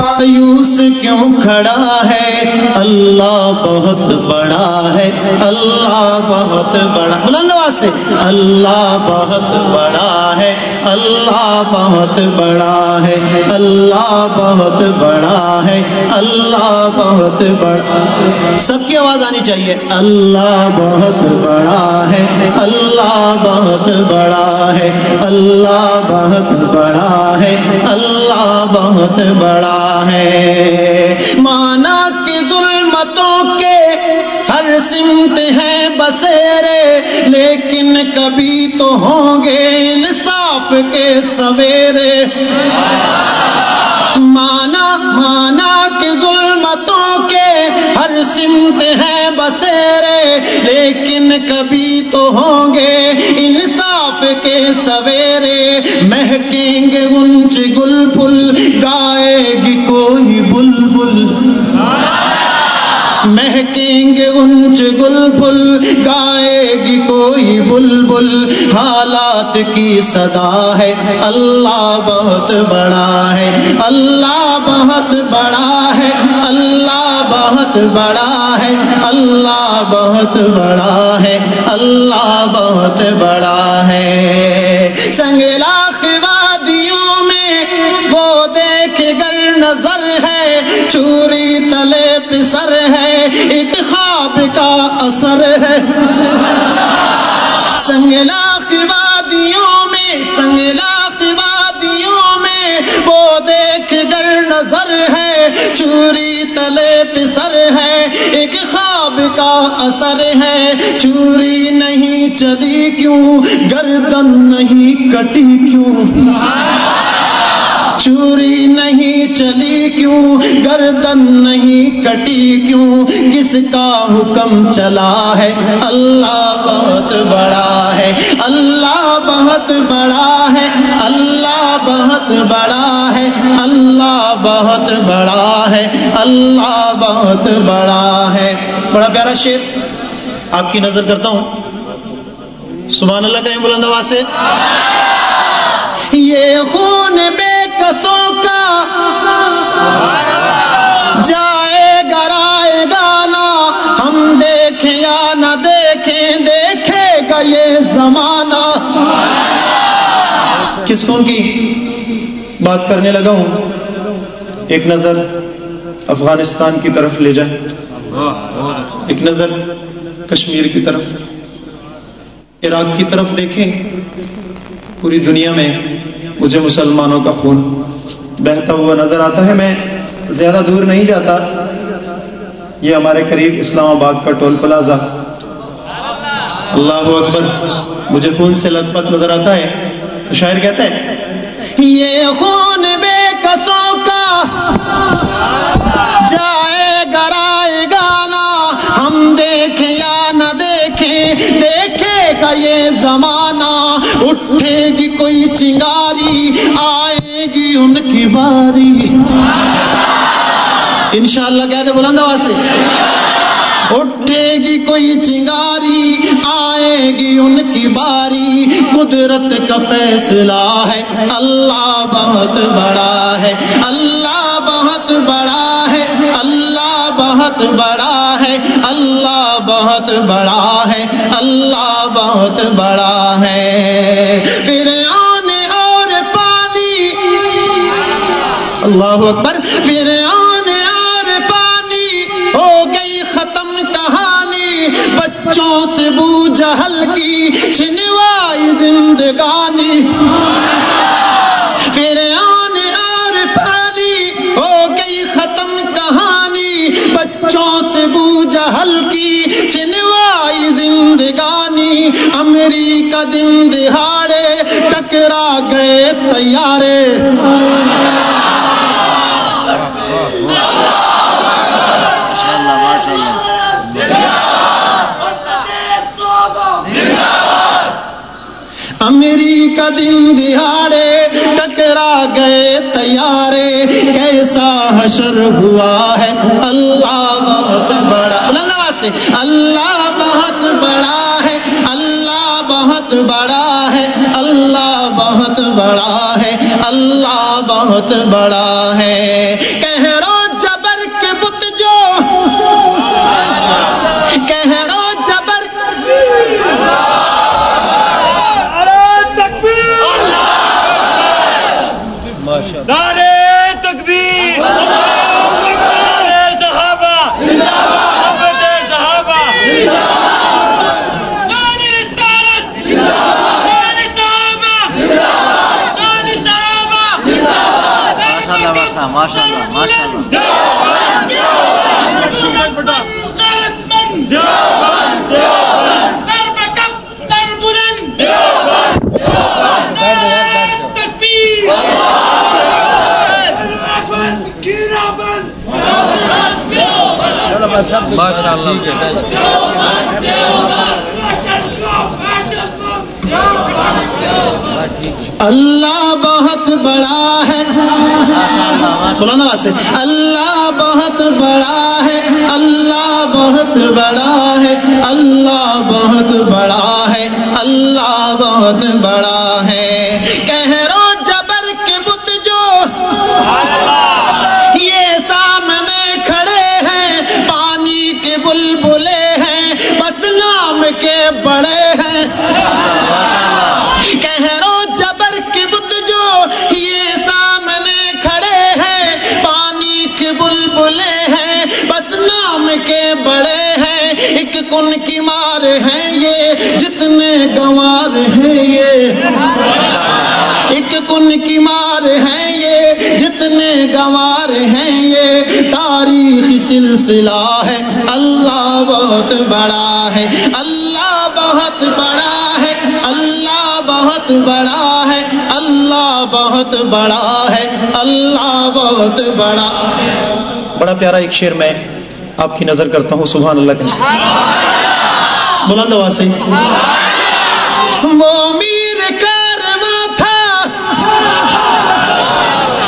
مایوس کیوں کھڑا ہے اللہ بہت بڑا ہے اللہ بہت بڑا بلند سے اللہ بہت بڑا ہے اللہ بہت بڑا ہے اللہ بہت بڑا ہے اللہ بہت بڑا سب کی آواز آنی چاہیے اللہ بہت بڑا ہے اللہ بہت بڑا ہے اللہ بہت بڑا ہے اللہ بہت بڑا ہے۔ مانا کہ ظلمتوں کے ہر سمت ہیں بسیرے، لیکن کبھی تو ہوں گے انصاف کے سویرے۔ مانا مانا کہ ظلمتوں کے ہر سمت ہیں بسیرے، لیکن کبھی تو ہوں گے انصاف کے سویرے۔ مہکیں گے اونچ گل پھل گائے گی کوئی بلبل۔ مہکیں گے اونچ گل پھل گائے گی کوئی بلبل۔ حالات کی صدا ہے، اللہ بہت بڑا ہے۔ اللہ بہت بڑا ہے، اللہ بہت بڑا ہے، اللہ بہت بڑا ہے، اللہ بہت بڑا ہے۔ سنگلا وادیوں میں وہ دیکھ گر نظر ہے، چوری تلے پسر ہے، ایک خواب کا اثر ہے۔ سنگلا وادیوں میں سنگلا وادیوں وہ دیکھ گر نظر ہے، چوری تلے پسر ہے، ایک خواب کا اثر ہے۔ چوری نہیں چلی کیوں؟ گردن نہیں کٹی کیوں؟ چوری نہیں چلی کیوں؟ گردن نہیں کٹی کیوں؟ کس کا حکم چلا ہے؟ اللہ بہت بڑا ہے، اللہ بہت بڑا ہے، اللہ بہت بڑا ہے، اللہ بہت بڑا ہے، اللہ بہت بڑا ہے۔ بڑا پیارا شیر، آپ کی نظر کرتا ہوں۔ سبحان اللہ کہیں بلند آواز سے۔ یہ خون بے کسوں کا جائے گرائے گانا۔ ہم دیکھیں یا نہ دیکھیں، دیکھے گا یہ زمانہ۔ کس خون کی بات کرنے لگا ہوں؟ ایک نظر افغانستان کی طرف لے جائیں۔ ایک نظر کشمیر کی طرف۔ عراق کی طرف دیکھیں۔ پوری دنیا میں مجھے مسلمانوں کا خون بہتا ہوا نظر آتا ہے۔ میں زیادہ دور نہیں جاتا۔ یہ ہمارے قریب اسلام آباد کا ٹول پلازا۔ اللہ اکبر، مجھے خون سے لت پت نظر آتا ہے۔ تو شاعر کہتا ہے، یہ خون بے کسوں کا جائے گرائے گانا، ہم دیکھیں یا نہ دیکھیں، دیکھے گا یہ زمانہ، اٹھے گی کوئی چنگاری، آئے گی ان کی باری. انشاءاللہ کہتے بلند آواز سے اٹھے گی کوئی چنگاری، آئے گی ان کی باری۔ قدرت کا فیصلہ ہے، اللہ بہت بڑا ہے۔ اللہ بہت بڑا ہے، اللہ بہت بڑا ہے۔ اللہ بہت بڑا ہے، اللہ بہت بڑا ہے۔ پھر آنے اور پانی۔ اللہ اکبر پھر آنے بچوں سے بو جہل کی چھنوائی زندگانی۔ پھر آنے اور پانی، ہو گئی ختم کہانی۔ بچوں سے بو جہل کی چھنوائی زندگانی۔ امریکہ دن دہاڑے، ٹکرا گئے تیارے امریکہ دن دہاڑے ٹکرا گئے تیارے، کیسا حشر ہوا ہے؟ اللہ بہت بڑا، اللہ سے، اللہ بہت بڑا ہے، اللہ بہت بڑا ہے، اللہ بہت بڑا ہے، اللہ بہت بڑا ہے۔ ماشاء اللہ ماشاء اللہ ماشاء اللہ اللہ بہت بڑا ہے۔ سنانا سے اللہ بہت بڑا ہے، اللہ بہت بڑا ہے، اللہ بہت بڑا ہے، اللہ بہت بڑا ہے۔ کہہ رہا ہیں یہ، جتنے گنوار ہیں یہ۔ ایک کن کی مار ہیں یہ، جتنے گوار ہیں یہ۔ تاریخ سلسلہ ہے، اللہ بہت بڑا ہے۔ اللہ بہت بڑا ہے، اللہ بہت بڑا ہے۔ اللہ بہت بڑا ہے، اللہ بہت بڑا۔ بڑا پیارا ایک شعر میں آپ کی نظر کرتا ہوں، سبحان اللہ کے بلند آواز سے وہ میر کارواں تھا۔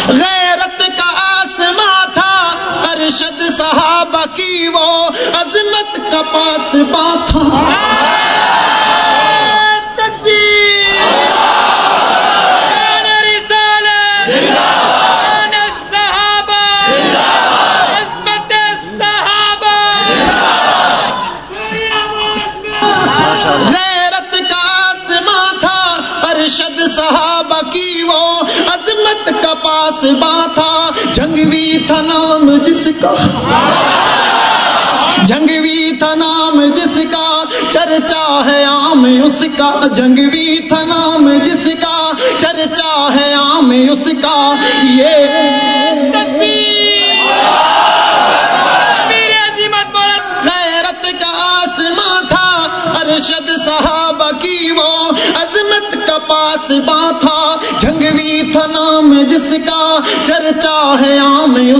غیرت کا آسماں تھا۔ ارشد صحابہ کی وہ عظمت کا پاسباں تھا۔ کا تھا جنگوی تھا نام جس کا۔ جنگوی تھا نام جس کا، چرچا ہے عام اس کا۔ جنگوی تھا نام جس کا، چرچا ہے عام اس کا۔ یہ تکبیر۔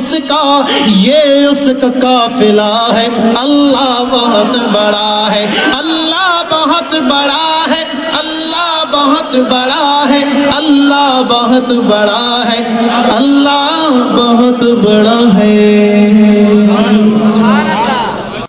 اس کا، یہ اس کا قافلہ ہے۔ اللہ بہت بڑا ہے۔ اللہ بہت بڑا ہے۔ اللہ بہت بڑا ہے۔ اللہ بہت بڑا ہے۔ اللہ بہت بڑا ہے۔